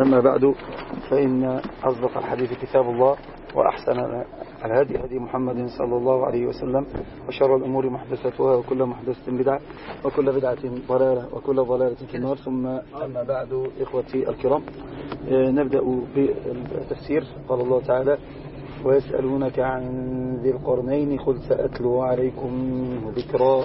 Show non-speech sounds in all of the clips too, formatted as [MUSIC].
أما بعد فإن أصدق الحديث كتاب الله وأحسن الهدي هدي محمد صلى الله عليه وسلم وشر الأمور محدثاتها وكل محدثة بدعة وكل بدعة ضلالة وكل ضلالة في النار. ثم أما بعد إخوتي الكرام نبدأ بالتفسير. قال الله تعالى ويسألونك عن ذي القرنين قل سأتلو عليكم ذكرا.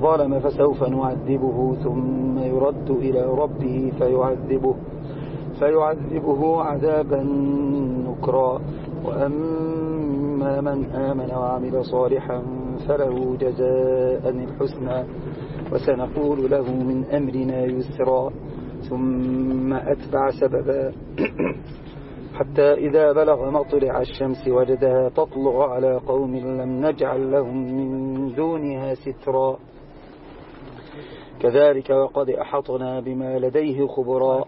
ظلم فسوف نعذبه ثم يرد إلى ربه فيعذبه فيعذبه عذابا نكرا. وأما من آمن وعمل صالحا فله جزاء الحسنى وسنقول له من أمرنا يسرا. ثم أتبع سببا. [CLEARS THROAT] حتى إذا بلغ مطلع الشمس وجدها تطلع على قوم لم نجعل لهم من دونها سترا. كذلك وقد أحطنا بما لديه خبرا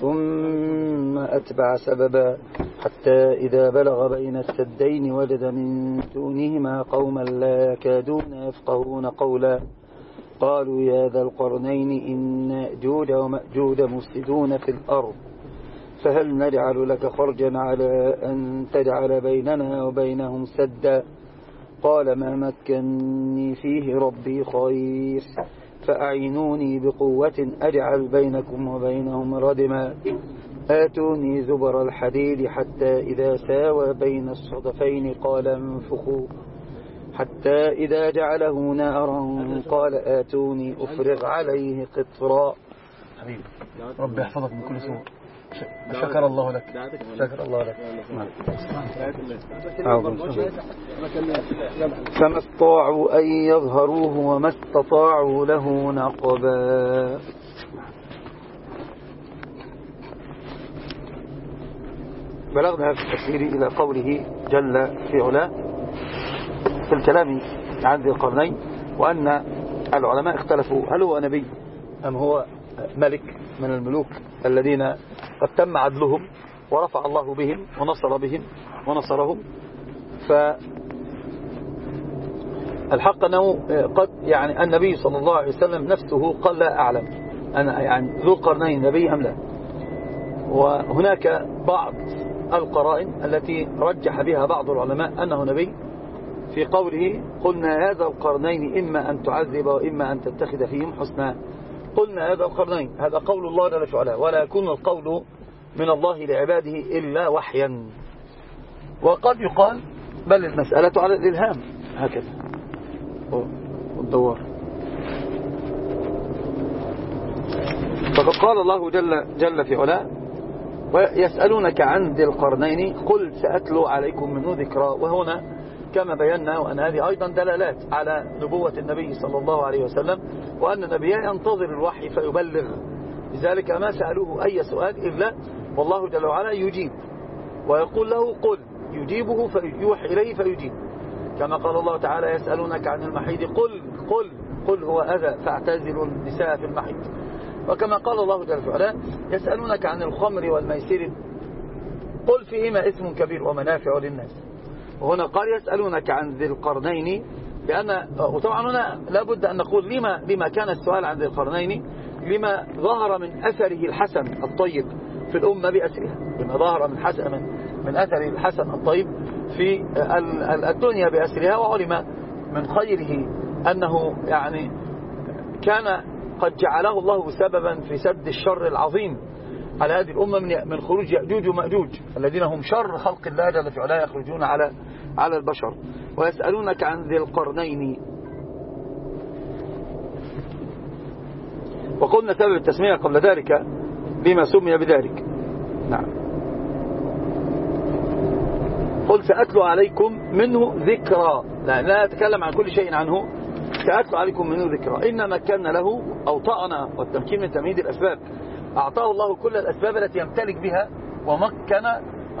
ثم أتبع سببا حتى إذا بلغ بين السدين وجد من دونهما قوما لا يكادون يفقهون قولا. قالوا يا ذا القرنين إن يأجوج ومأجوج مفسدون في الأرض فهل نجعل لك خرجا على أن تجعل بيننا وبينهم سدا؟ قال ما مكني فيه ربي خير. فأعينوني بقوة أجعل بينكم وبينهم ردما. آتوني زبر الحديد حتى إذا ساوى بين الصدفين قال انفخوا. حتى إذا جعله نارا قال آتوني أفرغ عليه قطرا. حبيبي ربي يحفظك من كل سوء. شكر الله لك. شكر الله لك. فما استطاعوا أن يظهروه وما استطاعوا له نقبا. بلغنا في التفسير إلى قوله جل في علاه في الكلام عن ذي القرنين وأن العلماء اختلفوا هل هو نبي أم هو ملك من الملوك الذين قد تم عدلهم ورفع الله بهم ونصر بهم ونصرهم. فالحق أنه قد يعني النبي صلى الله عليه وسلم نفسه قال لا أعلم أنا يعني ذو القرنين نبي أم لا. وهناك بعض القرائن التي رجح بها بعض العلماء أنه نبي في قوله قلنا هذا القرنين إما أن تعذب وإما أن تتخذ فيهم حسنا. قلنا هذا القرنين هذا قول الله جل وعلا ولا يكون القول من الله لعباده إلا وحيا. وقد يقال بل المسألة على الإلهام هكذا. والدوار. فقد قال الله جل, جل في علاه ويسألونك عن ذي القرنين قل سأتلو عليكم منه ذكرى وهنا كما بينا وأن هذه أيضا دلالات على نبوة النبي صلى الله عليه وسلم وأن النبي ينتظر الوحي فيبلغ. لذلك ما سألوه أي سؤال إلا والله جل وعلا يجيب. ويقول له قل. يجيبه فيوحي إليه فيجيب. كما قال الله تعالى يسألونك عن المحيض قل قل قل هو أذى فاعتزلوا النساء في المحيض. وكما قال الله جل وعلا يسألونك عن الخمر والميسر قل فيهما اسم كبير ومنافع للناس. وهنا قال يسألونك عن ذي القرنين لأن وطبعا هنا لابد أن نقول لما, لما كان السؤال عن ذي القرنين لما ظهر من أثره الحسن الطيب في الأمة بأسرها بما ظهر من حسن من, من أثر الحسن الطيب في الدنيا بأسرها وعلم من خيره أنه يعني كان قد جعله الله سببا في سد الشر العظيم. على هذه الأمة من خروج يأجوج ومأجوج الذين هم شر خلق الله جل في يخرجون على على البشر. ويسألونك عن ذي القرنين. وقلنا سبب التسمية قبل ذلك بما سمي بذلك. نعم. قل سأتلو عليكم منه ذكرى. لا, لا أتكلم عن كل شيء عنه. سأتلو عليكم منه ذكرى. إن مكنا له أوطأنا والتمكين من تمهيد الأسباب. أعطاه الله كل الأسباب التي يمتلك بها ومكن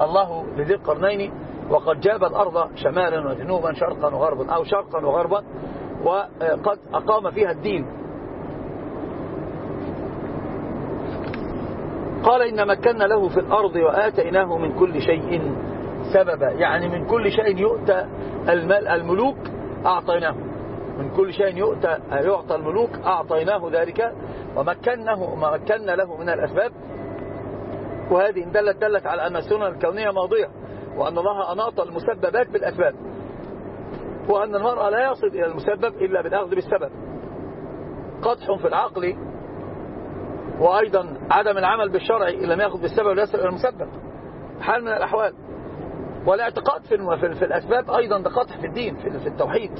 الله لذي القرنين وقد جاب الأرض شمالا وجنوبا شرقا وغربا أو شرقا وغربا وقد أقام فيها الدين. قال إن مكنا له في الأرض وآتيناه من كل شيء سببا يعني من كل شيء يؤتى الملوك أعطيناه. من كل شيء يؤتى يعطى الملوك أعطيناه ذلك ومكنه مكنا له من الأسباب. وهذه إن دلت دلت على أن السنن الكونية ماضية وأن الله أناط المسببات بالأسباب وأن المرأة لا يصل إلى المسبب إلا بالأخذ بالسبب. قدح في العقل وأيضا عدم العمل بالشرع إن لم يأخذ بالسبب ويصل إلى المسبب. حال من الأحوال. والاعتقاد في, في الأسباب أيضا ده قطع في الدين في التوحيد.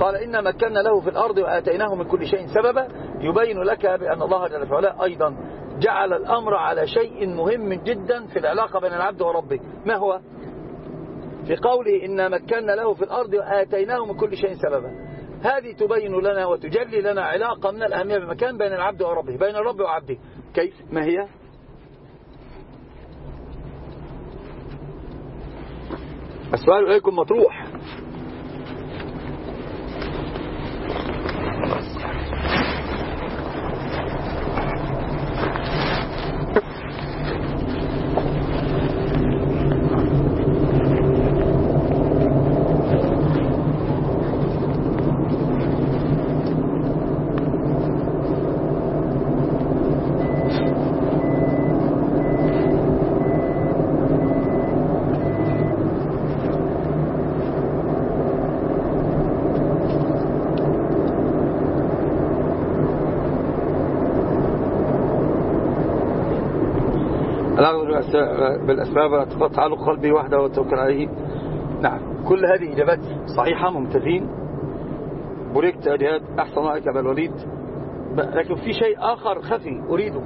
قال إن مكنا له في الأرض وآتيناه من كل شيء سببا. يبين لك بأن الله جل وعلا أيضا جعل الأمر على شيء مهم جدا في العلاقة بين العبد وربه. ما هو؟ في قوله إن مكنا له في الأرض وآتيناه من كل شيء سببا. هذه تبين لنا وتجلي لنا علاقة من الأهمية بمكان بين العبد وربه بين الرب وعبده. كيف؟ ما هي؟ السؤال إليكم مطروح. بالأسباب تعلق قلبي وحده والتوكل عليه نعم. كل هذه إجابات صحيحة ممتازين. بريكت أجهاد أحسن رأيك أبا الوليد. لكن في شيء آخر خفي أريده.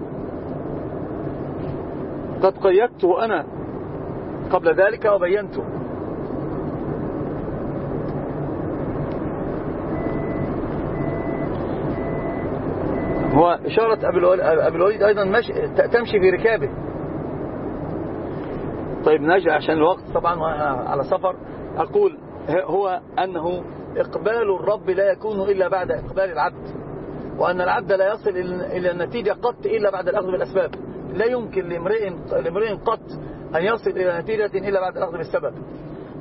قد قيدته أنا قبل ذلك وبينته. هو إشارة أبي الوليد أيضا تمشي في ركابه. طيب نرجع عشان الوقت طبعا على سفر أقول هو أنه إقبال الرب لا يكون إلا بعد إقبال العبد وأن العبد لا يصل إلى النتيجة قط إلا بعد الأخذ بالأسباب. لا يمكن لامرئ قط أن يصل إلى نتيجة إلا بعد الأخذ بالسبب.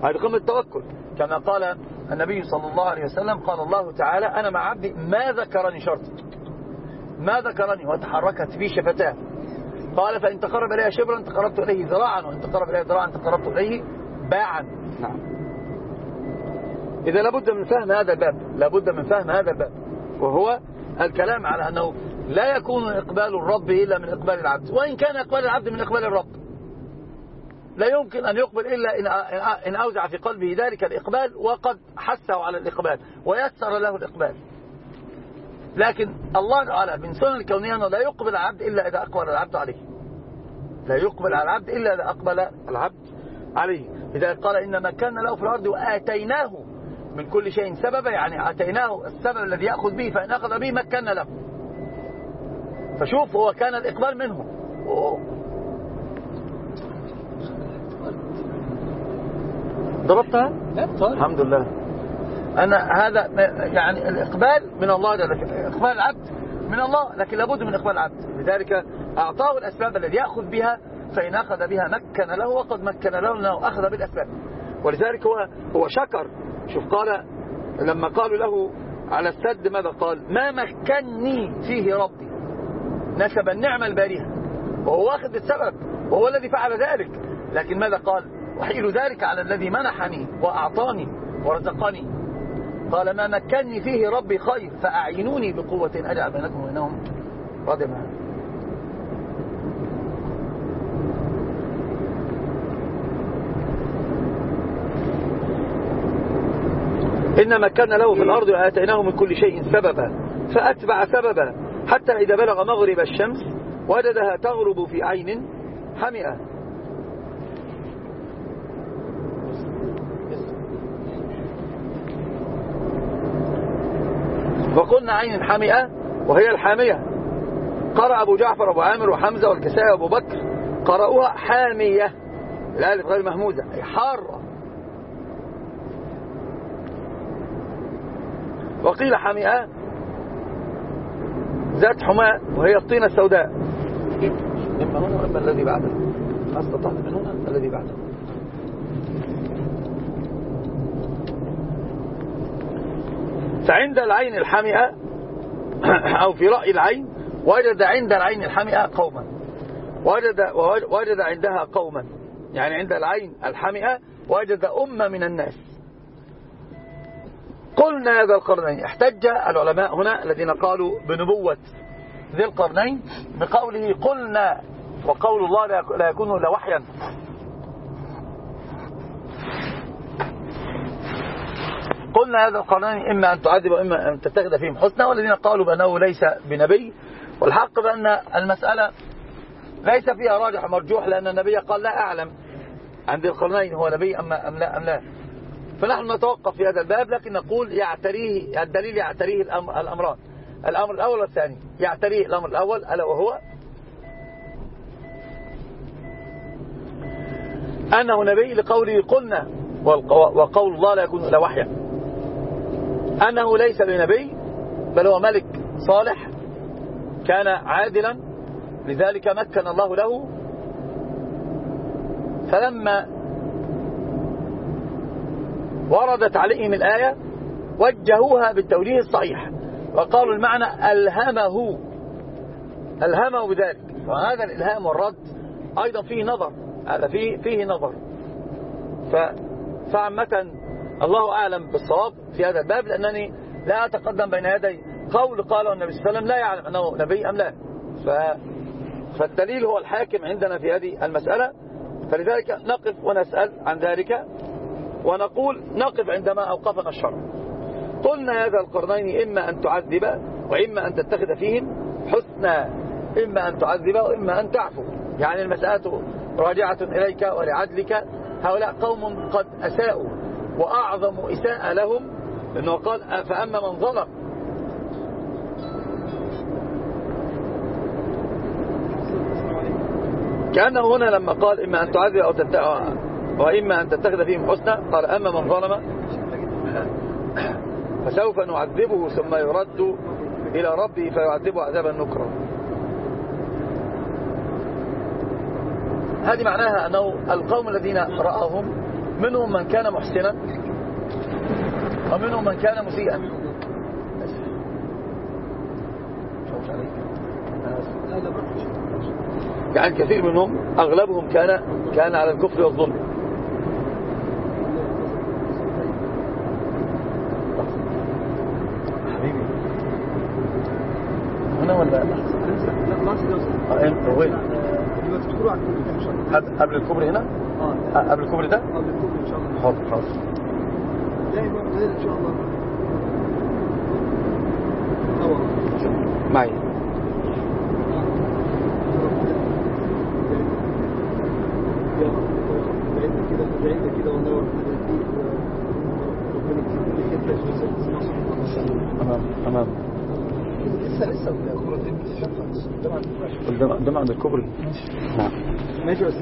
هذه قمة التوكل كما قال النبي صلى الله عليه وسلم قال الله تعالى أنا مع عبدي ما ذكرني شرط. ما ذكرني وتحركت بي شفتاه. قال فإن تقرب إليها شبرا تقربت إليه ذراعا وإن تقرب إليها ذراعا تقربت إليه باعا. نعم. إذا لابد من فهم هذا الباب لابد من فهم هذا الباب وهو الكلام على أنه لا يكون إقبال الرب إلا من إقبال العبد وإن كان إقبال العبد من إقبال الرب. لا يمكن أن يقبل إلا إن أوزع في قلبه ذلك الإقبال وقد حثه على الإقبال ويسر له الإقبال. لكن الله تعالى من سنن الكونية أنه لا يقبل العبد إلا إذا أقبل العبد عليه. لا يقبل على العبد إلا إذا أقبل العبد عليه. إذا قال إن مكنا له في الأرض وآتيناه من كل شيء سببا يعني آتيناه السبب الذي يأخذ به فإن أخذ به مكنا له. فشوف هو كان الإقبال منه. ضربتها؟ لا الحمد لله. أنا هذا يعني الإقبال من الله جل إقبال العبد من الله لكن لابد من إقبال العبد. لذلك أعطاه الأسباب الذي يأخذ بها فإن أخذ بها مكن له وقد مكن له أنه أخذ بالأسباب. ولذلك هو هو شكر. شوف قال لما قالوا له على السد ماذا قال؟ ما مكني فيه ربي. نسب النعمة البارهة. وهو واخد السبب وهو الذي فعل ذلك. لكن ماذا قال؟ وحيل ذلك على الذي منحني وأعطاني ورزقني. قال ما مكنني فيه ربي خير فأعينوني بقوة أجعل بينكم وبينهم ردما إن مكنا له في الأرض وآتيناه من كل شيء سببا فأتبع سببا حتى إذا بلغ مغرب الشمس وجدها تغرب في عين حمئة. وقلنا عين حمئة وهي الحامية. قرأ أبو جعفر أبو عامر وحمزة والكسائي وأبو بكر. قرأوها حامية. الألف غير مهموزة أي حارة. وقيل حمئة ذات حماء وهي الطينة السوداء. إما هنا وإما الذي بعده. ما استطعت من هنا الذي بعده. فعند العين الحمئة [CLEARS THROAT] أو في رأي العين وجد عند العين الحمئة قوما. وجد, وجد عندها قوما. يعني عند العين الحمئة وجد أمة من الناس. قلنا هذا القرنين. احتج العلماء هنا الذين قالوا بنبوة ذي القرنين بقوله قلنا وقول الله لا يكون إلا وحيا. قلنا هذا القرنين إما أن تعذب وإما أن تتخذ فيهم حسنا والذين قالوا بأنه ليس بنبي. والحق بأن المسألة ليس فيها راجح مرجوح لأن النبي قال لا أعلم عن ذي القرنين هو نبي أم, أم لا أم لا. فنحن نتوقف في هذا الباب لكن نقول يعتريه الدليل يعتريه الأمران. الأمر الأول والثاني يعتريه الأمر الأول ألا وهو أنه نبي لقوله قلنا وقول الله لا يكون إلا وحيا. أنه ليس بنبي بل هو ملك صالح كان عادلا لذلك مكن الله له. فلما وردت عليهم الآية وجهوها بالتوجيه الصحيح وقالوا المعنى ألهمه ألهمه بذلك. وهذا الإلهام والرد أيضا فيه نظر هذا فيه, فيه نظر. فعامة الله أعلم بالصواب في هذا الباب لأنني لا أتقدم بين يدي قول قاله النبي صلى الله عليه وسلم لا يعلم أنه نبي أم لا. ف فالدليل هو الحاكم عندنا في هذه المسألة. فلذلك نقف ونسأل عن ذلك ونقول نقف عندما أوقفنا الشرع قلنا هذا القرنين إما أن تعذب وإما أن تتخذ فيهم حسنا إما أن تعذب وإما أن تعفو. يعني المسألة راجعة إليك ولعدلك. هؤلاء قوم قد أساءوا. وأعظم إساءة لهم لأنه قال فأما من ظلم. كأنه هنا لما قال إما أن تعذب أو تتخذ وإما أن تتخذ فيهم حسنا قال أما من ظلم فسوف نعذبه ثم يرد إلى ربه فيعذبه عذابا نكرا. هذه معناها أنه القوم الذين رآهم منهم من كان محسنا ومنهم من كان مسيئا. يعني كثير منهم أغلبهم كان كان على الكفر والظلم. حبيبي. هنا ولا؟ لا وين قبل الكوبري هنا؟ آه. قبل الكوبري ده؟ قبل الكوبري إن شاء الله. حاضر حاضر دائما إن شاء الله. معي. صوت أمام أمام لسه لسه. قدام عند الكوبري نعم ماشي بس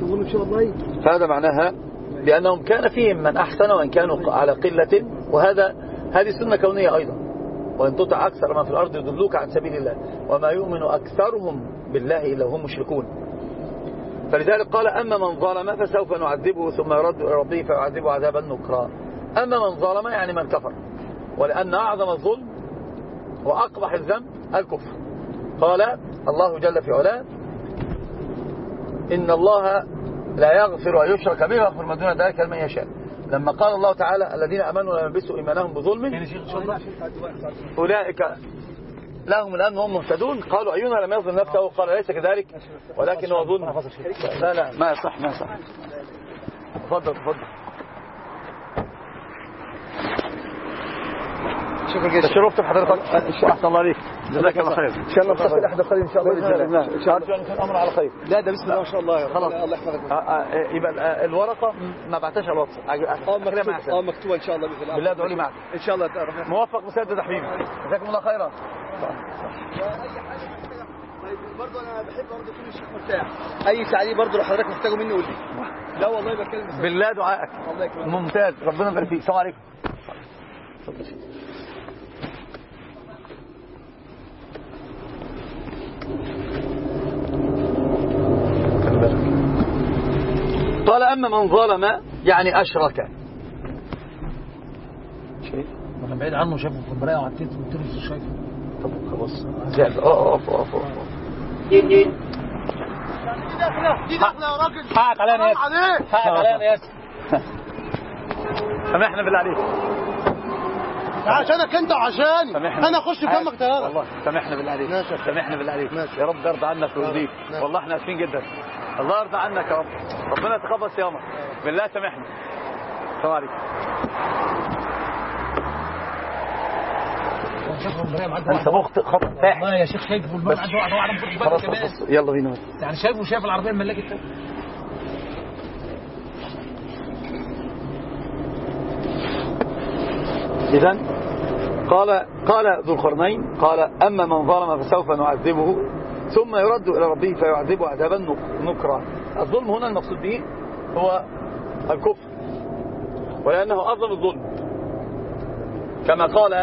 تقول ان شاء الله. فهذا معناها لأنهم كان فيهم من أحسن وإن كانوا على قلة وهذا هذه سنة كونية أيضا. وإن تطع أكثر ما في الأرض يضلوك عن سبيل الله. وما يؤمن أكثرهم بالله إلا هم مشركون. فلذلك قال أما من ظلم فسوف نعذبه ثم يرد إلى ربه فيعذبه عذابا نكرا أما من ظلم يعني من كفر. ولأن أعظم الظلم وأقبح الذنب الكفر. قال الله جل في علاه إن الله لا يغفر أن يشرك به ويغفر ما دون ذلك لمن يشاء. لما قال الله تعالى الذين آمنوا ولم يلبسوا إيمانهم بظلم أولئك لهم الامن وهم مهتدون. قالوا أينا لم يظلم نفسه؟ قال ليس كذلك. ولكن هو ظلم. لا لا. ما يصح ما يصح. تفضل تفضل. شكرا جدا تشرفت بحضرتك. أحسن الله عليك. جزاك الله خير. إن شاء الله نتصل أحد القادم إن شاء الله بإذن الله. إن شاء الله. يكون الامر على خير. لا ده بسم الله ما شاء الله. خلاص. الله يحفظك. آه، آه، يبقى ال- آه، الورقة ما بعتهاش على الواتس. آه مكتوب آه مكتوبة إن شاء الله بإذن الله. بالله ادعوا لي معك. إن شاء الله موفق مسدد يا حبيبي. جزاكم الله خيرا. برضه أنا بحب برضه كل الشيخ مرتاح. أي تعليق برضه لو حضرتك محتاجه مني قول لي. لا والله بتكلم بس بالله دعائك. الله يكرمك. ممتاز. ربنا يبارك فيك. السلام عليكم. قال أما من ظلم يعني أشرك شيء أنا بعيد عنه شافه في المرايه وعديت قلت له مش شايفه طب خلاص زعل اقف اقف اقف دي داخله دي داخله يا راجل حقك علينا يا ياسر حقك علينا يا ياسر سامحنا بالله عليك عشانك انت وعشاني سامحنا. أنا أخش في دمك طياره والله سامحنا بالله عليك. سامحنا بالله عليك. يا رب يرضى عنك ويرضيك. والله إحنا آسفين جدا. الله يرضى عنك يا رب. ربنا يتقبل صيامك. بالله سامحنا. السلام عليكم. أنت مخطئ خطا فاحش. والله يا شيخ شايفه المرايه معدي واحد واحد يلا بينا. يعني شايفه شايف العربية الملاكي التاني إذا قال قال ذو القرنين قال أما من ظلم فسوف نعذبه ثم يرد إلى ربه فيعذبه عذابا نك- نكرا. الظلم هنا المقصود به هو الكفر ولأنه أعظم الظلم. كما قال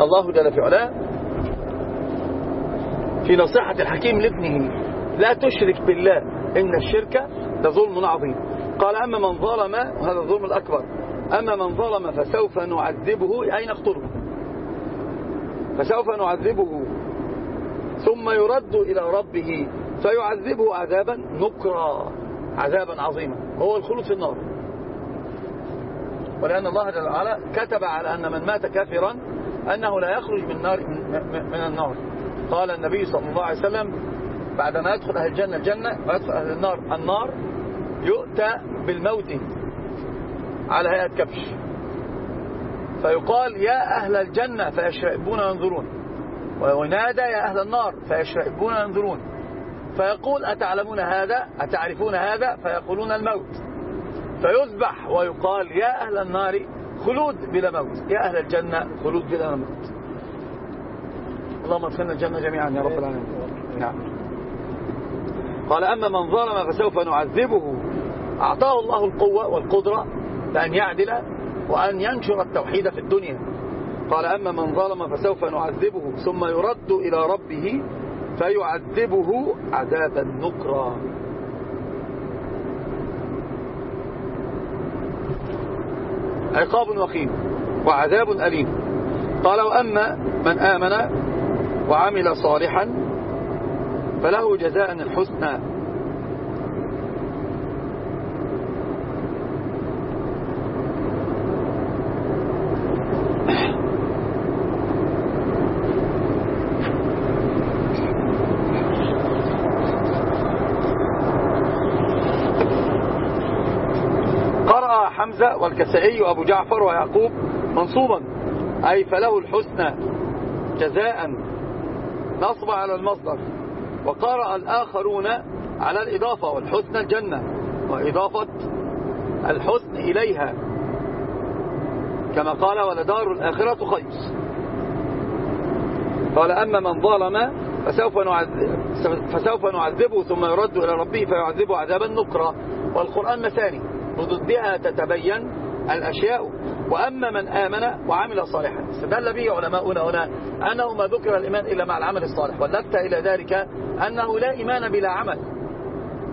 الله جل في علاه في نصيحة الحكيم لابنه لا تشرك بالله إن الشرك لظلم عظيم. قال أما من ظلم وهذا الظلم الأكبر. أما من ظلم فسوف نعذبه. أي نقتله فسوف نعذبه. ثم يرد إلى ربه. فيعذبه عذابا نكرا عذابا عظيما. هو الخلود في النار. ولأن الله جل وعلا كتب على أن من مات كافرا أنه لا يخرج من, نار من النار. قال النبي صلى الله عليه وسلم بعدما يدخل أهل الجنة الجنة ويدخل أهل النار النار يؤتى بالموت. على هيئة كبش. فيقال يا أهل الجنة فيشرئبون ينظرون وينادى يا أهل النار فيشرئبون ينظرون فيقول أتعلمون هذا؟ أتعرفون هذا؟ فيقولون الموت. فيذبح ويقال يا أهل النار خلود بلا موت. يا أهل الجنة خلود بلا موت. اللهم ادخلنا الجنة جميعا يا رب العالمين. نعم. قال أما من ظلم فسوف نعذبه. أعطاه الله القوة والقدرة بأن يعدل وأن ينشر التوحيد في الدنيا. قال أما من ظلم فسوف نعذبه ثم يرد إلى ربه فيعذبه عذابا نكرا. عقاب وخيم وعذاب أليم. قال وأما من آمن وعمل صالحا فله جزاء الحسنى. حمزة والكسائي وأبو جعفر ويعقوب منصوبا. أي فله الحسنى جزاء. نصب على المصدر. وقرأ الآخرون على الإضافة. والحسنى الجنة. وإضافة الحسن إليها. كما قال ولدار الآخرة خير. قال أما من ظلم فسوف نعذب فسوف نعذبه ثم يرد إلى ربه فيعذبه عذابا نكرا. والقرآن مثاني. بضدها تتبين الأشياء. وأما من آمن وعمل صالحا استدل به علماؤنا هنا أنه ما ذكر الإيمان إلا مع العمل الصالح. ولفت إلى ذلك أنه لا إيمان بلا عمل.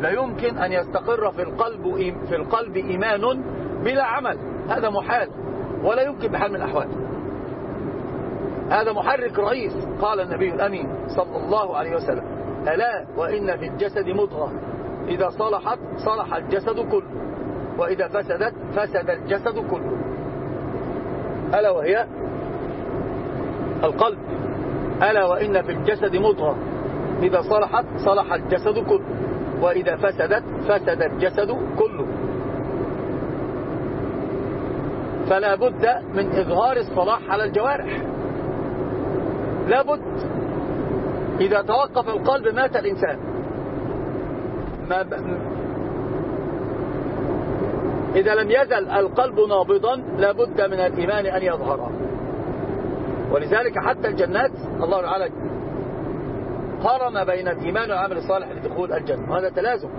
لا يمكن أن يستقر في القلب في القلب إيمان بلا عمل. هذا محال ولا يمكن بحال من الأحوال. هذا محرك رئيس قال النبي الأمين صلى الله عليه وسلم. ألا وإن في الجسد مضغة. إذا صلحت صلح الجسد كله. وإذا فسدت فسد الجسد كله. ألا وهي؟ القلب. ألا وإن في الجسد مضغة. إذا صلحت صلح الجسد كله. وإذا فسدت فسد الجسد كله. فلا بد من إظهار الصلاح على الجوارح. لا بد. إذا توقف القلب مات الإنسان. ما. إذا لم يزل القلب نابضا لا بد من الإيمان أن يظهر. ولذلك حتى الجنات الله تعالى قارن بين الإيمان والعمل الصالح لدخول الجنة. وهذا تلازم.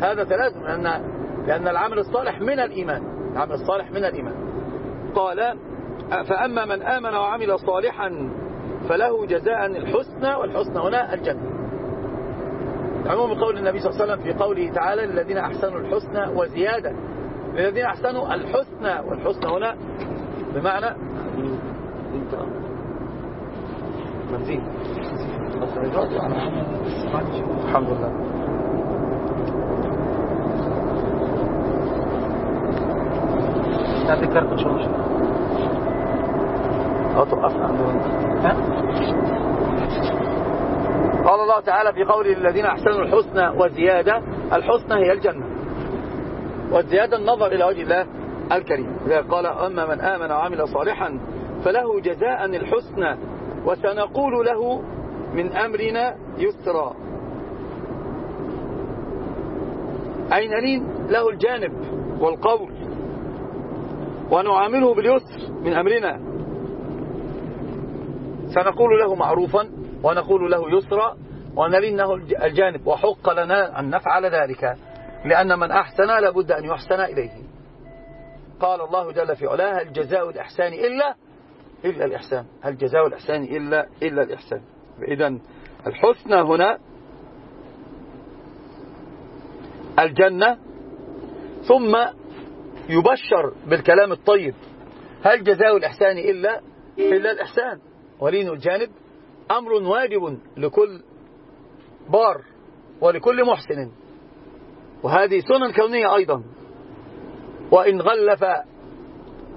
هذا تلازم لأن, لأن العمل الصالح من الإيمان. العمل الصالح من الإيمان. قال فأما من آمن وعمل صالحا فله جزاء الحسنى والحسنى هنا الجنة. عموم قول النبي صلى الله عليه وسلم في قوله تعالى للذين أحسنوا الحسنى وزيادة. للذين أحسنوا الحسنى والحسنى هنا بمعنى بنزين الحمد لله. تعطي كارت ان شاء الله آه قال الله تعالى في قوله للذين أحسنوا الحسنى وزيادة الحسنى هي الجنة. والزيادة النظر إلى وجه الله الكريم. قال أما من آمن وعمل صالحا فله جزاء الحسنى وسنقول له من أمرنا يسرا. أي نلين له الجانب والقول؟ ونعامله باليسر من أمرنا. سنقول له معروفا ونقول له يسرا. ونلين له الجانب. وحق لنا أن نفعل ذلك. لأن من أحسن لابد أن يحسن إليه. قال الله جل في علاه هل جزاء الإحسان إلا إلا الإحسان. هل جزاء الإحسان إلا إلا الإحسان. إذا الحسنى هنا الجنة ثم يبشر بالكلام الطيب هل جزاء الإحسان إلا إلا الإحسان. ولين الجانب أمر واجب لكل بار ولكل محسن. وهذه سنن كونية أيضا. وإن غلف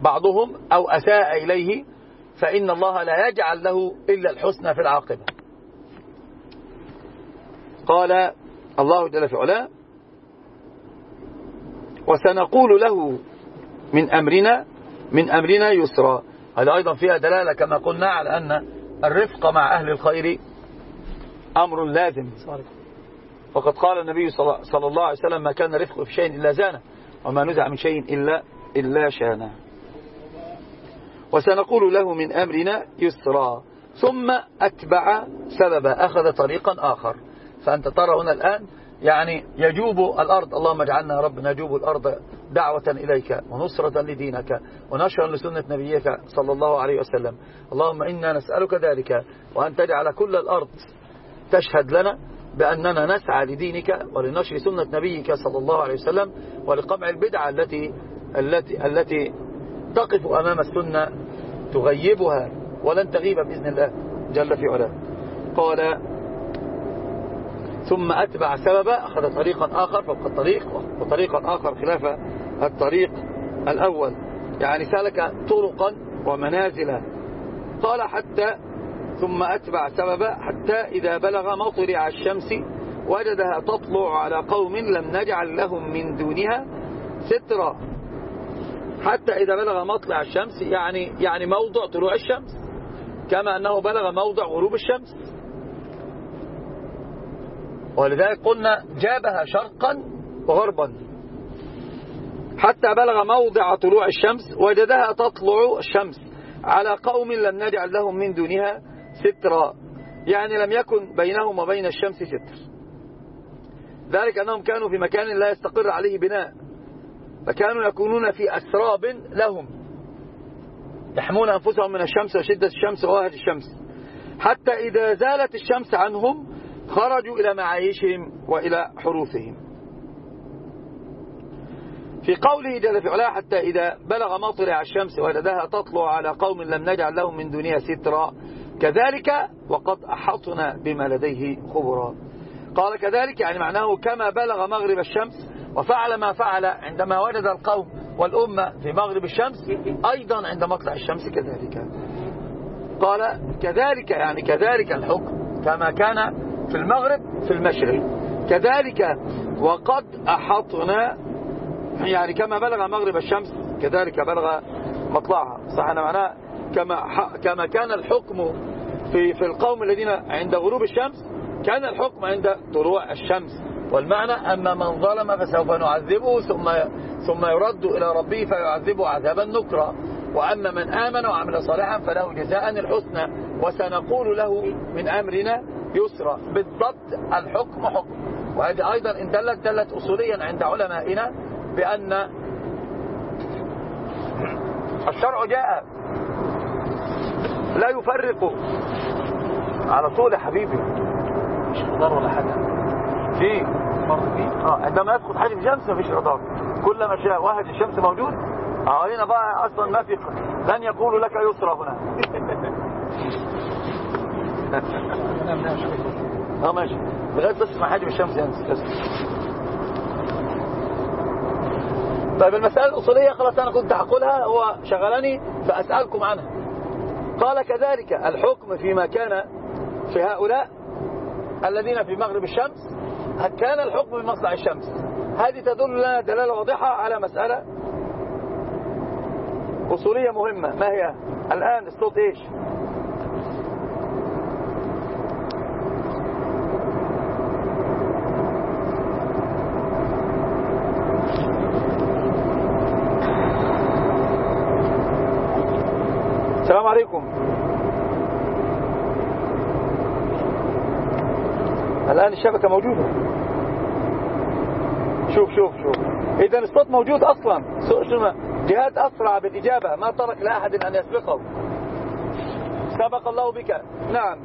بعضهم أو أساء إليه فإن الله لا يجعل له إلا الحسنى في العاقبة. قال الله جل في علاه وسنقول له من أمرنا من أمرنا يسرا. هذا أيضا فيها دلالة كما قلنا على أن الرفق مع أهل الخير أمر لازم. وقد قال النبي صلى الله عليه وسلم ما كان رفق في شيء إلا زانه وما نزع من شيء إلا, إلا شانه. وسنقول له من أمرنا يسرا ثم أتبع سببا أخذ طريقا آخر. فأنت ترى هنا الآن يعني يجوب الأرض اللهم اجعلنا يا رب نجوب الأرض دعوة إليك ونصرة لدينك ونشرا لسنة نبيك صلى الله عليه وسلم. اللهم إنا نسألك ذلك وأن تجعل كل الأرض تشهد لنا بأننا نسعى لدينك ولنشر سنة نبيك صلى الله عليه وسلم ولقمع البدعة التي التي التي تقف أمام السنة تغيبها ولن تغيب بإذن الله جل في علاه. قال ثم أتبع سببا أخذ طريقا آخر فوق الطريق وطريقا آخر خلاف الطريق الأول. يعني سلك طرقا ومنازل. قال حتى ثم أتبع سببا حتى إذا بلغ مطلع الشمس وجدها تطلع على قوم لم نجعل لهم من دونها سترا. حتى إذا بلغ مطلع الشمس يعني يعني موضع طلوع الشمس كما أنه بلغ موضع غروب الشمس. ولذلك قلنا جابها شرقا وغربا. حتى بلغ موضع طلوع الشمس وجدها تطلع الشمس على قوم لم نجعل لهم من دونها سترا يعني لم يكن بينهم وبين الشمس ستر. ذلك أنهم كانوا في مكان لا يستقر عليه بناء فكانوا يكونون في أسراب لهم يحمون أنفسهم من الشمس وشدة الشمس ووهج الشمس. حتى إذا زالت الشمس عنهم خرجوا إلى معايشهم وإلى حروثهم في قوله جل في علاه حتى إذا بلغ مطلع الشمس وجدها تطلع على قوم لم نجعل لهم من دونها سترا كذلك وقد أحطنا بما لديه خبرا. قال كذلك يعني معناه كما بلغ مغرب الشمس وفعل ما فعل عندما وجد القوم والأمة في مغرب الشمس أيضا عند مطلع الشمس كذلك. قال كذلك يعني كذلك الحكم كما كان في المغرب في المشرق. كذلك وقد أحطنا يعني كما بلغ مغرب الشمس كذلك بلغ مطلعها. صح أنا معناه كما, كما كان الحكم في, في القوم الذين عند غروب الشمس كان الحكم عند طلوع الشمس. والمعنى أما من ظلم فسوف نعذبه ثم ثم يرد إلى ربه فيعذبه عذابا نكرا. وأما من آمن وعمل صالحا فله جزاء الحسنى. وسنقول له من أمرنا يسرا. بالضبط الحكم حكم. وهذه أيضا إن دلت دلت أصوليا عند علمائنا بأن الشرع جاء لا يفرق. على طول يا حبيبي. مش خضار ولا حاجة. في. آه عندما يدخل حاجز الشمس مفيش رادار كلما شاء واحد الشمس موجود هنا بقى أصلا ما في لن يقول لك يسرى هنا. [LAUGHS] آه ماشي. لغايه بس ما حاجب الشمس ينزل بس. طيب المسألة الأصولية خلاص أنا كنت هقولها هو شغلني فأسألكم عنها قال كذلك الحكم فيما كان في هؤلاء الذين في مغرب الشمس كان الحكم بمصنع الشمس؟ هذه تدل لنا دلالة واضحة على مسألة أصولية مهمة. ما هي؟ الآن الصوت إيش السلام عليكم الآن الشبكة موجودة. شوف شوف شوف. إذا الصوت موجود أصلا. جهاد أسرع بالإجابة. ما ترك لأحد أن يسبقه. سبق الله بك. نعم.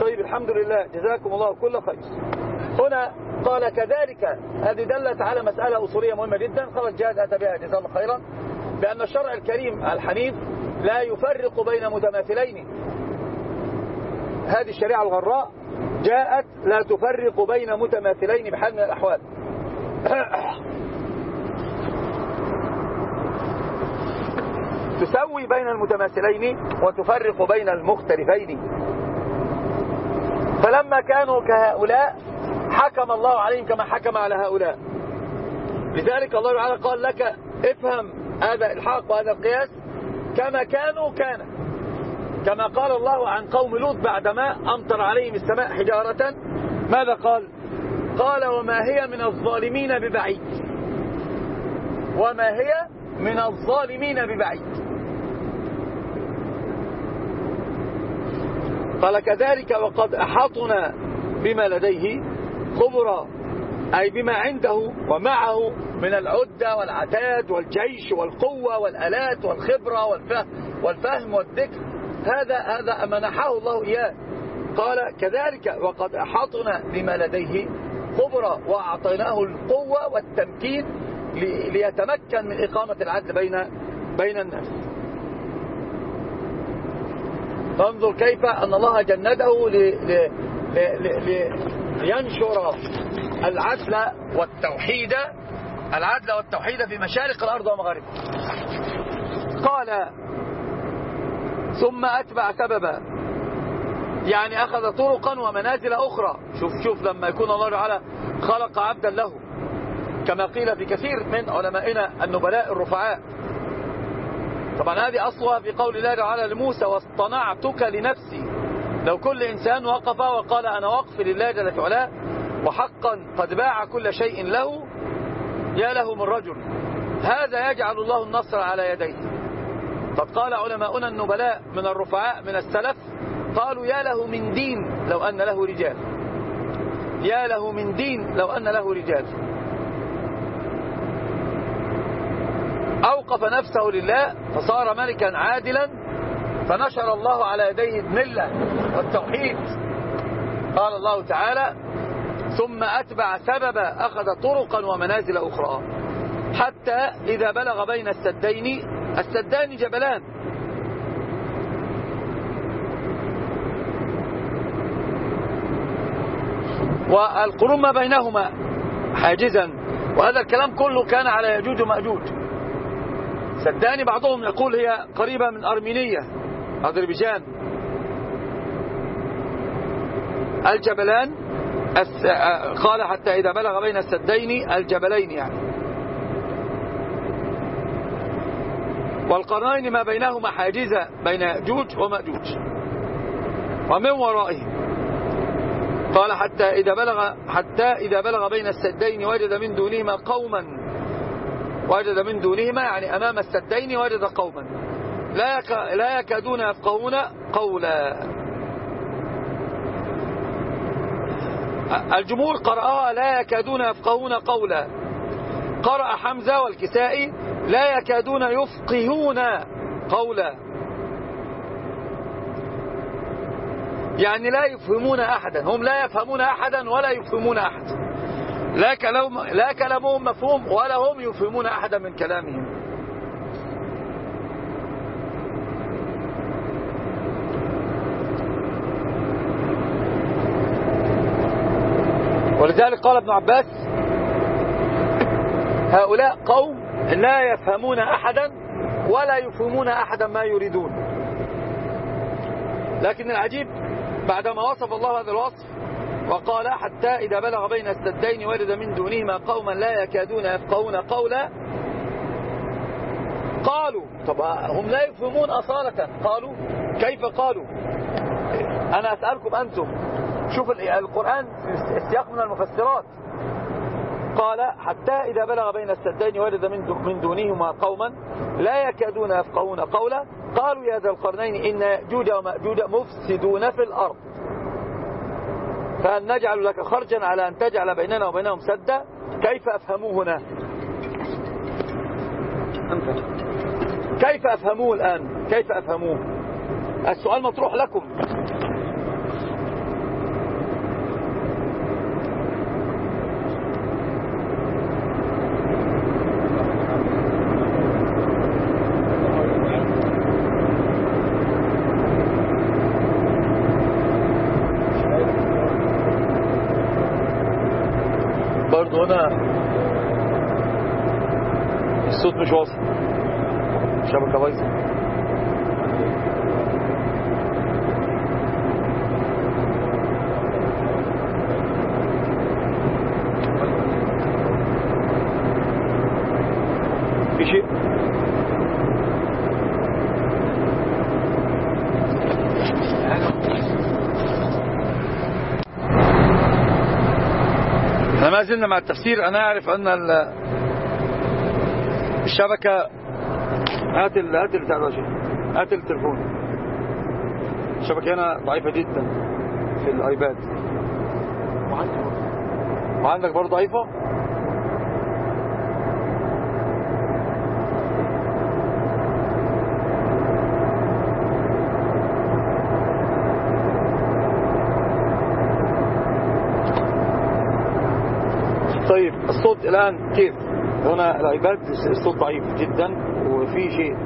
طيب الحمد لله. جزاكم الله كل خير. هنا قال كذلك. هذه دلت على مسألة أصولية مهمة جدا. خلاص جهاد أتى بها. جزاه الله خيرا. بأن الشرع الكريم الحنيف لا يفرق بين متماثلين. هذه الشريعة الغراء. جاءت لا تفرق بين متماثلين بحال من الأحوال. [COUGHS] تسوي بين المتماثلين وتفرق بين المختلفين. فلما كانوا كهؤلاء حكم الله عليهم كما حكم على هؤلاء. لذلك الله تعالى قال لك افهم هذا الحق وهذا القياس كما كانوا كان. كما قال الله عن قوم لوط بعدما أمطر عليهم السماء حجارة. ماذا قال؟ قال وما هي من الظالمين ببعيد. وما هي من الظالمين ببعيد. قال كذلك وقد أحطنا بما لديه خبرا أي بما عنده ومعه من العدة والعتاد والجيش والقوة والألات والخبرة والفهم, والفهم والذكر. هذا هذا منحه الله إياه قال كذلك وقد أحطنا بما لديه خبرا وأعطيناه القوة والتمكين لي- ليتمكن من إقامة العدل بين بين الناس فانظر كيف أن الله جنده. لينشر العدل والتوحيد العدل والتوحيد في مشارق الأرض ومغاربها قال ثم أتبع سببا. يعني أخذ طرقا ومنازل أخرى. شوف شوف لما يكون الله تعالى خلق عبدا له. كما قيل في كثير من علمائنا النبلاء الرفعاء. طبعا هذه أصلها في قول الله تعالى لموسى واصطنعتك لنفسي. لو كل إنسان وقف وقال أنا وقف لله جل في علاه وحقا قد باع كل شيء له يا له من رجل هذا يجعل الله النصر على يديه. قد قال علماؤنا النبلاء من الرفعاء من السلف قالوا يا له من دين لو أن له رجال. يا له من دين لو أن له رجال. أوقف نفسه لله فصار ملكا عادلا فنشر الله على يديه الملة والتوحيد. قال الله تعالى ثم أتبع سببا أخذ طرقا ومنازل أخرى. حتى إذا بلغ بين السدين السدان جبلان. والقرون ما بينهما حاجزا. وهذا الكلام كله كان على يأجوج ومأجوج. صدقني بعضهم يقول هي قريبة من أرمينية أذربيجان. الجبلان الس... قال حتى إذا بلغ بين السدين الجبلين يعني. والقرنين ما بينهما حاجزة بين يأجوج ومأجوج. ومن ورائهم. قال حتى إذا بلغ حتى إذا بلغ بين السدين وجد من دونهما قوما. وجد من دونهما يعني أمام السدين وجد قوما. لا لا يكادون يفقهون قولا. الجمهور قرأها لا يكادون يفقهون قولا. قرأ حمزة والكسائي لا يكادون يفقهون قولا. يعني لا يفهمون أحدا. هم لا يفهمون أحدا ولا يفهمون أحدا لا, كلام لا كلامهم مفهوم ولا هم يفهمون أحدا من كلامهم. ولذلك قال ابن عباس هؤلاء قوم لا يفهمون أحدا ولا يفهمون أحدا ما يريدون. لكن العجيب بعدما وصف الله هذا الوصف وقال حتى إذا بلغ بين السدين ورد من دونهما قوما لا يكادون يفقهون قولا قالوا طب هم لا يفهمون أصالة. قالوا كيف قالوا؟ أنا أسألكم أنتم شوف القرآن السياق من المفسرات. قال حتى إذا بلغ بين السدين ورد من دونهما قوما لا يكادون يفقهون قولا قالوا يا ذا القرنين إن يأجوج ومأجوج مفسدون في الأرض. فهل نجعل لك خرجا على أن تجعل بيننا وبينهم سدا؟ كيف أفهموه هنا؟ كيف أفهموه الآن؟ كيف أفهموه؟ السؤال مطروح لكم. برضه هنا الصوت مش واصل شبكة بايظة في شيء إحنا ما زلنا مع التفسير. أنا أعرف أن ال- الشبكة هات ال هات بتاع الوجه. هات التليفون. الشبكة هنا ضعيفة جدا في الآيباد. وعندك برضه ضعيفة؟ طيب الصوت الآن كيف؟ هنا العباد الصوت ضعيف جدا وفي شيء.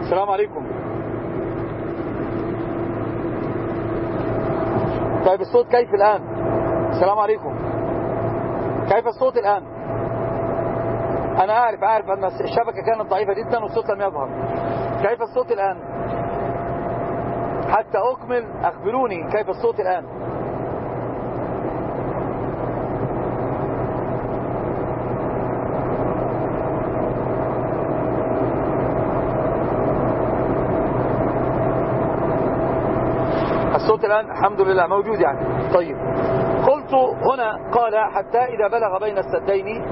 السلام عليكم. طيب الصوت كيف الآن؟ السلام عليكم. كيف الصوت الآن؟ أنا أعرف أعرف أن الشبكة كانت ضعيفة جدا والصوت لم يظهر. كيف الصوت الآن؟ حتى أكمل أخبروني كيف الصوت الآن. الصوت الآن الحمد لله موجود يعني. طيب. قلت هنا قال حتى إذا بلغ بين السدين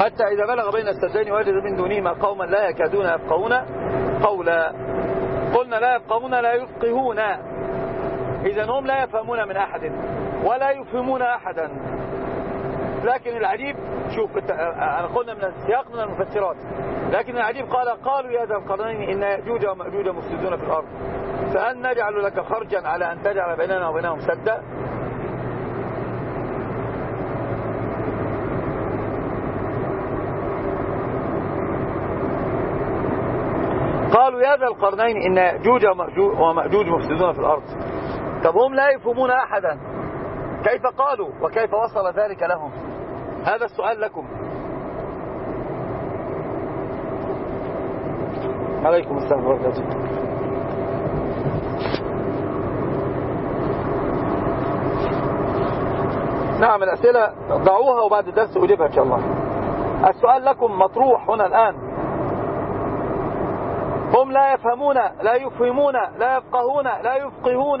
حتى إذا بلغ بين السدين وجد من دونهما قوما لا يكادون يفقهون قولا. قلنا لا يفقهون لا يفقهون. إذا هم لا يفهمون من أحد ولا يفهمون أحدا. لكن العجيب شوف أنا قلنا من السياق من المفسرات. لكن العجيب قال قالوا يا ذا القرنين إن يأجوج ومأجوج مفسدون في الأرض. فأن نجعل لك خرجا على أن تجعل بيننا وبينهم سدا. قالوا يا ذا القرنين إن يأجوج ومأجوج مفسدون في الأرض. طب هم لا يفهمون أحدا. كيف قالوا؟ وكيف وصل ذلك لهم؟ هذا السؤال لكم. عليكم السلام ورحمة الله. نعم الأسئلة ضعوها وبعد الدرس أجيبها إن شاء الله. السؤال لكم مطروح هنا الآن. هم لا يفهمون لا يفهمون لا يفقهون لا يفقهون.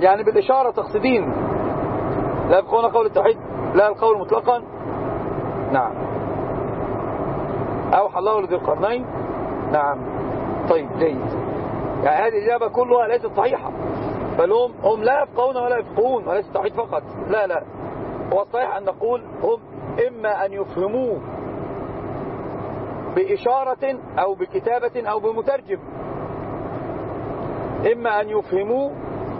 يعني بالإشارة تقصدين. لا يبقون قول التوحيد لا القول مطلقا. نعم. أوحى الله لذي القرنين. نعم. طيب جيد. يعني هذه الإجابة كلها ليست صحيحة. بل هم, هم لا يفقهون ولا يفقهون وليس التوحيد فقط. لا لا. هو الصحيح أن نقول هم إما أن يفهموه بإشارة أو بكتابة أو بمترجم. إما أن يفهموه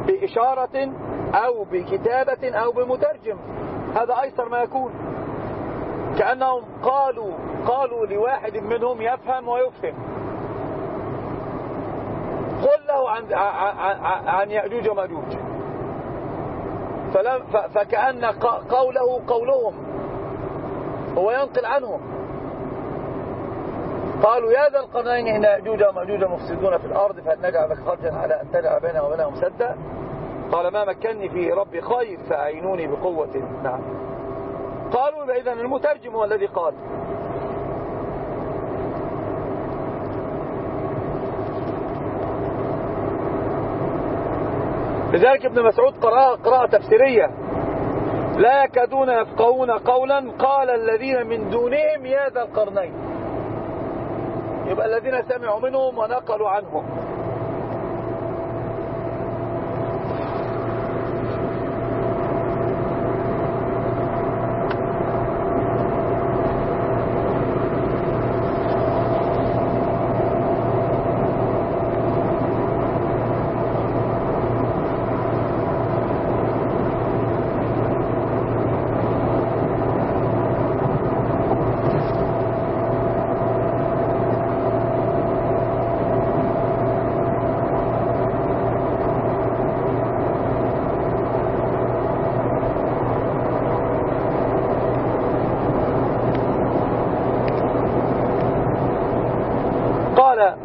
بإشارة أو بكتابة أو بمترجم. هذا أيسر ما يكون. كأنهم قالوا قالوا لواحد منهم يفهم ويفهم. قل له عن, عن, يأجوج ومأجوج. فكأن قوله قولهم. هو ينقل عنهم. قالوا يا ذا القرنين إن يأجوج ومأجوج مفسدون في الأرض فهل نجعل لك خرجا على أن تجعل بيننا وبينهم سدا. قال ما مكني فيه ربي خير فأعينوني بقوة. نعم. قالوا إذا المترجم هو الذي قال. لذلك ابن مسعود قراءة قراءة تفسيرية. لا يكادون يفقهون قولا قال الذين من دونهم يا ذا القرنين. يبقى الذين سمعوا منهم ونقلوا عنهم.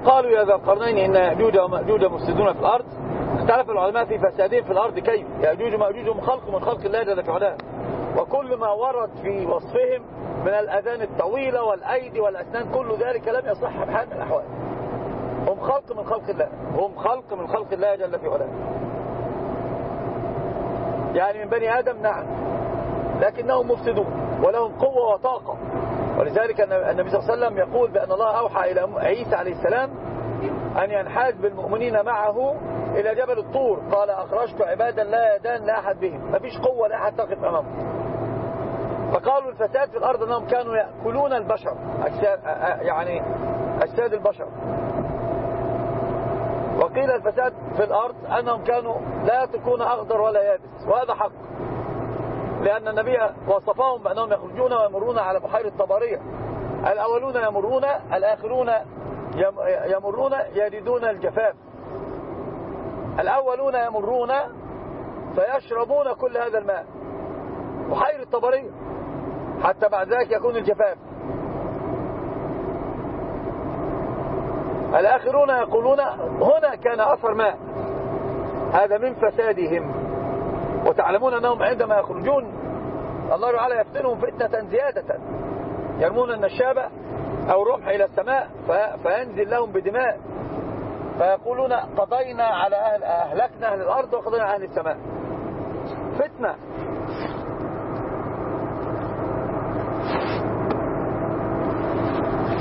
قالوا يا ذا القرنين إن يأجوج ومأجوج مفسدون في الأرض. اختلف العلماء في فسادهم في الأرض كيف؟ يأجوج ومأجوج هم خلق من خلق الله جل في علاه وكل ما ورد في وصفهم من الأذان الطويلة والأيدي والأسنان كل ذلك لم يصح بحال من الأحوال. هم خلق من خلق الله. هم خلق من خلق الله جل في علاه يعني من بني آدم نعم. لكنهم مفسدون ولهم قوة وطاقة. ولذلك النبي صلى الله عليه وسلم يقول بأن الله أوحى إلى عيسى عليه السلام أن ينحاز بالمؤمنين معه إلى جبل الطور. قال أخرجت عبادا لا يدان لأحد بهم. ما فيش قوة لأحد تقف أمامهم. فقالوا الفساد في الأرض أنهم كانوا يأكلون البشر أجساد يعني أجساد البشر. وقيل الفساد في الأرض أنهم كانوا لا يتركون أخضر ولا يابس وهذا حق. لأن النبي وصفهم بأنهم يخرجون ويمرون على بحيرة طبرية. الأولون يمرون الآخرون يمرون يجدون الجفاف. الأولون يمرون فيشربون كل هذا الماء. بحيرة طبرية. حتى بعد ذلك يكون الجفاف. الآخرون يقولون هنا كان أثر ماء. هذا من فسادهم. وتعلمون أنهم عندما يخرجون الله تعالى يفتنهم فتنة زيادة. يرمون النشابة أو الرمح إلى السماء فينزل لهم بدماء. فيقولون قضينا على أهل أهلكنا أهل الأرض وقضينا على أهل السماء. فتنة.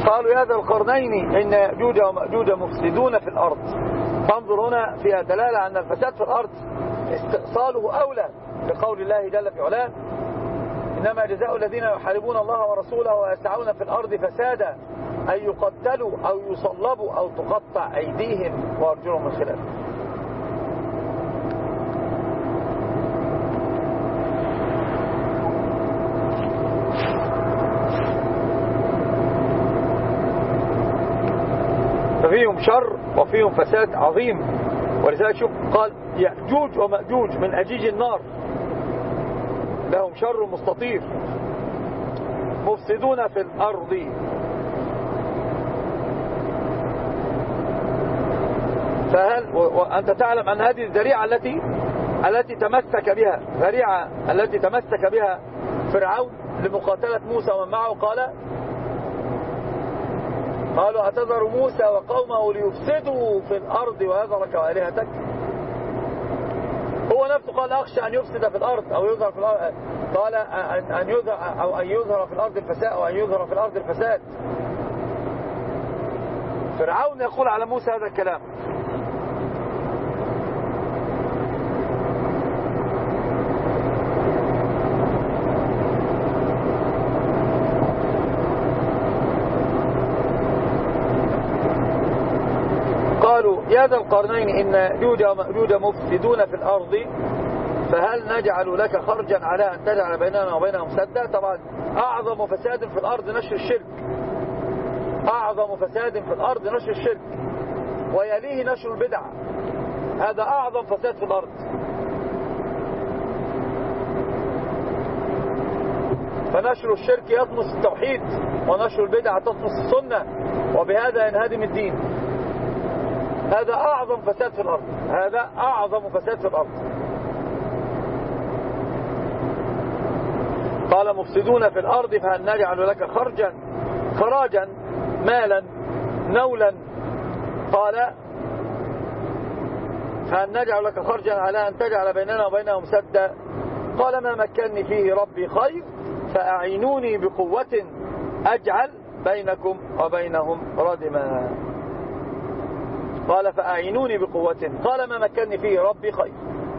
قالوا يا ذا القرنين إن يأجوج ومأجوج مفسدون في الأرض. فانظر هنا فيها دلالة أن الفساد في الأرض استئصاله أولى بقول الله جل في علاه. إنما جزاء الذين يحاربون الله ورسوله ويسعون في الأرض فسادا أن يقتلوا أو يصلبوا أو تقطع أيديهم وأرجلهم من خلاف. ففيهم شر وفيهم فساد عظيم. ولذلك شوف قال يأجوج ومأجوج من أجيج النار. لهم شر مستطير. مفسدون في الأرض. فهل وأنت تعلم أن هذه الذريعة التي التي تمسك بها ذريعة التي تمسك بها فرعون لمقاتلة موسى ومن معه قال قالوا أتذر موسى وقومه ليفسدوا في الأرض ويذرك وآلهتك هو نفسه قال أخشى أن يفسد في الأرض أو يظهر في الأرض. قال أن يظهر أو أن يظهر في الأرض الفساد أو أن يظهر في الأرض الفساد. فرعون يقول على موسى هذا الكلام. قالوا يا ذا القرنين إن يأجوج ومأجوج مفسدون في الأرض فهل نجعل لك خرجا على أن تجعل بيننا وبينهم سدا؟ طبعا أعظم فساد في الأرض نشر الشرك. أعظم فساد في الأرض نشر الشرك. ويليه نشر البدع. هذا أعظم فساد في الأرض. فنشر الشرك يطمس التوحيد ونشر البدع تطمس السنة. وبهذا ينهدم الدين. هذا أعظم فساد في الأرض. هذا أعظم فساد في الأرض. قال مفسدون في الأرض فهل نجعل لك خرجا؟ خراجا مالا نولا. قال فهل نجعل لك خرجا على أن تجعل بيننا وبينهم سدا؟ قال ما مكنني فيه ربي خير فأعينوني بقوة أجعل بينكم وبينهم ردما. قال فأعينوني بقوة. قال ما مكنني فيه ربي خير.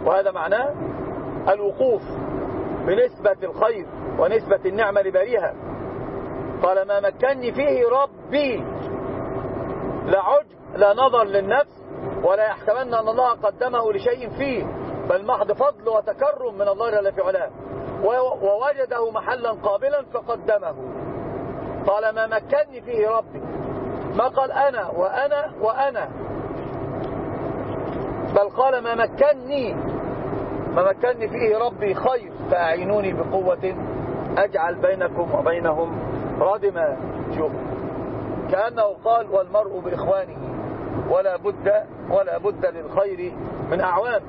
وهذا معناه الوقوف بنسبة الخير ونسبة النعمة لبريها. قال ما مكنني فيه ربي. لا عجب لا نظر للنفس ولا يحسبن أن الله قدمه لشيء فيه بل محض فضل وتكرم من الله جل في علاه. ووجده محلا قابلا فقدمه. قال ما مكنني فيه ربي. ما قال أنا وأنا وأنا. بل قال ما مكنني ما مكنني فيه ربي خير فأعينوني بقوة أجعل بينكم وبينهم ردما شوف. كأنه قال والمرء بإخوانه ولا بد ولا بد للخير من أعوان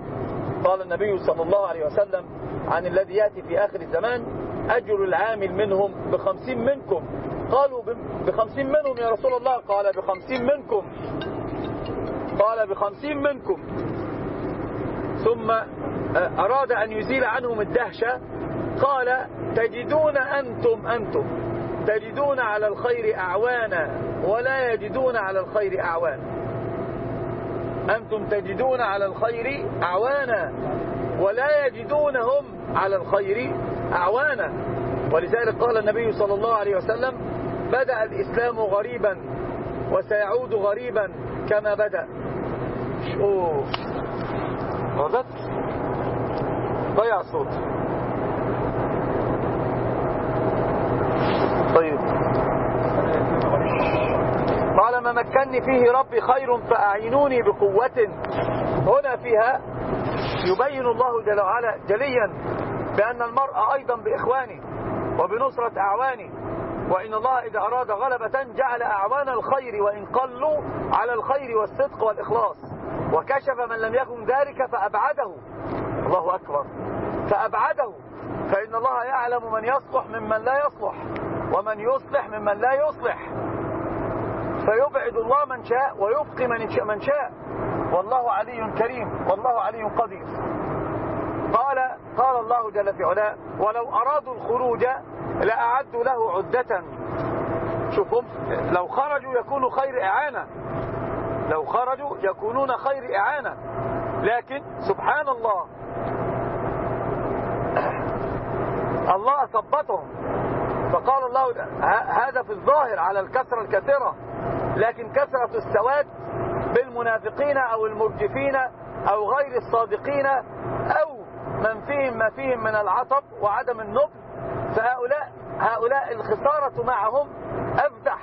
قال النبي صلى الله عليه وسلم عن الذي يأتي في آخر الزمان أجر العامل منهم بخمسين منكم. قالوا بخمسين منهم يا رسول الله؟ قال بخمسين منكم. قال بخمسين منكم. ثم أراد أن يزيل عنهم الدهشة قال تجدون أنتم أنتم تجدون على الخير أعوانا ولا يجدون على الخير أعوانا أنتم تجدون على الخير أعوانا ولا يجدونهم على الخير أعوانا ولذلك قال النبي صلى الله عليه وسلم بدأ الإسلام غريبا وسيعود غريبا كما بدأ. شوف غضبت ضيع صوت طيب قال ما مكنني فيه ربي خير فأعينوني بقوة. هنا فيها يبين الله جل وعلا جليا بأن المرء أيضا بإخوانه وبنصرة أعوانه وإن الله إذا أراد غلبة جعل أعوان الخير وإن قلوا على الخير والصدق والإخلاص. وكشف من لم يكن ذلك فأبعده. الله أكبر. فأبعده. فإن الله يعلم من يصلح ممن لا يصلح ومن يصلح ممن لا يصلح. فيبعد الله من شاء ويبقي من شاء, من شاء. والله علي كريم. والله علي قدير. قال قال الله جل في علاه ولو أرادوا الخروج لأعدوا له عدة. شوفهم لو خرجوا يكونوا خير إعانة. لو خرجوا يكونون خير إعانة. لكن سبحان الله. الله ثبتهم فقال الله هذا في الظاهر على الكثرة الكثيرة. لكن كثرة السواد بالمنافقين أو المرجفين أو غير الصادقين أو من فيهم ما فيهم من العطب وعدم النبل فهؤلاء هؤلاء الخسارة معهم أفدح.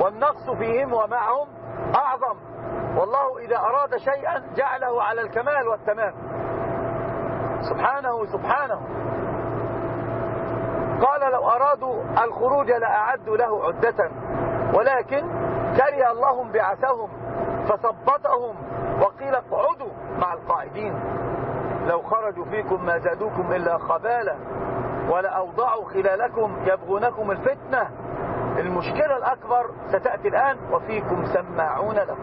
والنقص فيهم ومعهم أعظم. والله إذا أراد شيئا جعله على الكمال والتمام. سبحانه سبحانه. قال لو أرادوا الخروج لأعدوا له عدة. ولكن كره الله بعثهم فثبطهم وقيل اقعدوا مع القاعدين. لو خرجوا فيكم ما زادوكم إلا خبالا ولأوضعوا خلالكم يبغونكم الفتنة. المشكلة الأكبر ستأتي الآن وفيكم سماعون له.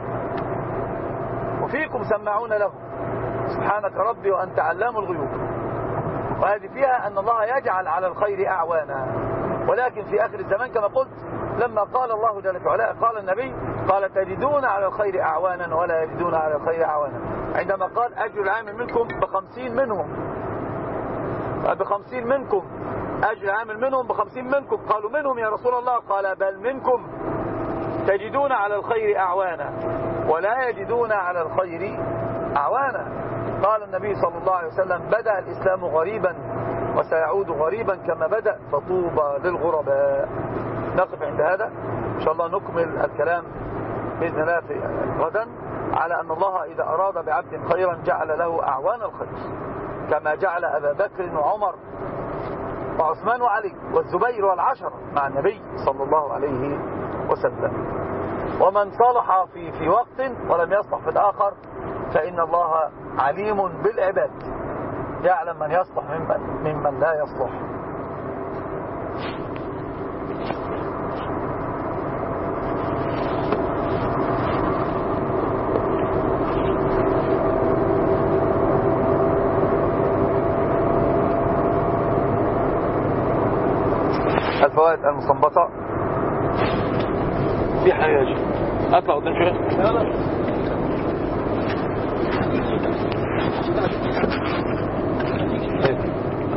وفيكم سماعون له. سبحانك ربي وأنت علام الغيوب. وهذه فيها أن الله يجعل على الخير أعوانا. ولكن في آخر الزمان كما قلت لما قال الله جل وعلا قال النبي قال تجدون على الخير أعوانا ولا يجدون على الخير أعوانا. عندما قال أجر العامل منكم بخمسين منهم. بخمسين منكم. أجر العامل منهم بخمسين منكم. قالوا منهم يا رسول الله؟ قال بل منكم. تجدون على الخير أعوانا ولا يجدون على الخير أعوانا. قال النبي صلى الله عليه وسلم بدأ الإسلام غريبا وسيعود غريبا كما بدأ فطوبى للغرباء. نقف عند هذا. إن شاء الله نكمل الكلام بإذن الله في غدا على أن الله إذا أراد بعبد خيرا جعل له أعوان الخير كما جعل أبا بكر وعمر وعثمان وعلي والزبير والعشر مع النبي صلى الله عليه وسلم. ومن صلح في في وقت ولم يصلح في الآخر فإن الله عليم بالعباد. يعلم من يصلح ممن, ممن لا يصلح. المستنبطة في حاجة أطلع قدام شوية.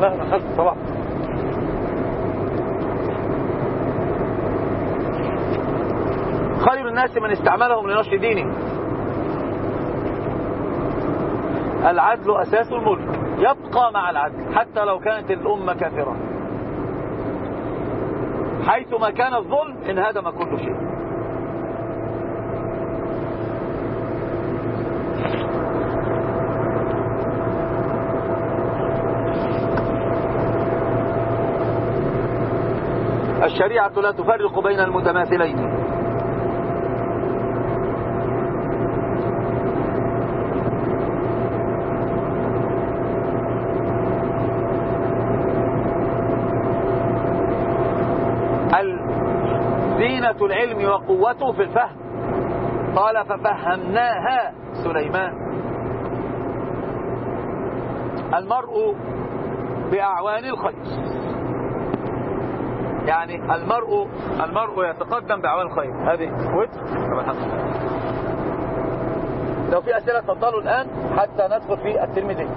لا أنا خدت طبعا خير الناس من استعملهم لنشر دينه. العدل أساس الملك. يبقى مع العدل حتى لو كانت الأمة كافرة. حيثما كان الظلم انهدم كل شيء الشريعة لا تفرق بين المتماثلين. وقوته في الفهم. قال ففهمناها سليمان. المرء بأعوان الخير. يعني المرء المرء يتقدم بأعوان الخير. هذه وتر. لو في أسئلة تفضلوا الآن حتى ندخل في الترمذي.